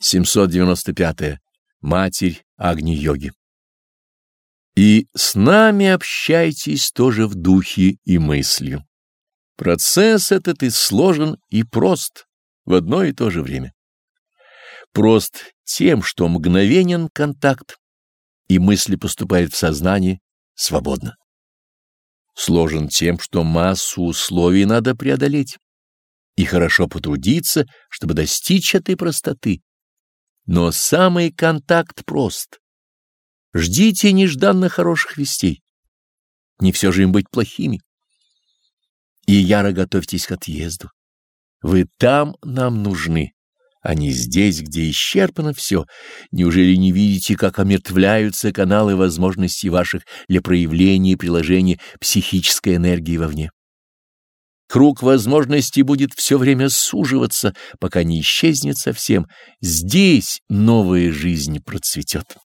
795. -е. Матерь Агни-йоги. И с нами общайтесь тоже в духе и мыслью. Процесс этот и сложен, и прост в одно и то же время. Прост тем, что мгновенен контакт, и мысли поступают в сознание свободно. Сложен тем, что массу условий надо преодолеть и хорошо потрудиться, чтобы достичь этой простоты но самый контакт прост. Ждите нежданно хороших вестей. Не все же им быть плохими. И яро готовьтесь к отъезду. Вы там нам нужны, а не здесь, где исчерпано все. Неужели не видите, как омертвляются каналы возможностей ваших для проявления и приложения психической энергии вовне? Круг возможностей будет все время суживаться, пока не исчезнет совсем. Здесь новая жизнь процветет.